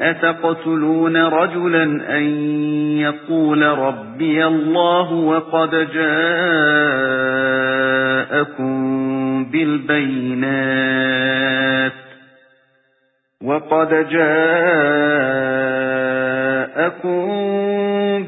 أتقتلون رجلا أن يقول ربي الله وقد جاءكم بالبينات وقد جاءكم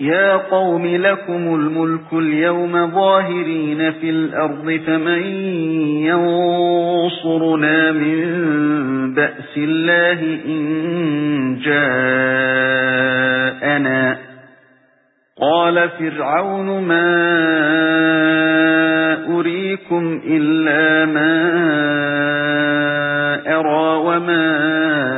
يا قوم لكم الملك اليوم ظاهرين في الأرض فمن ينصرنا من بأس الله إن جاءنا؟ قال فرعون ما أريكم إلا ما أرى وما